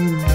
Ooh.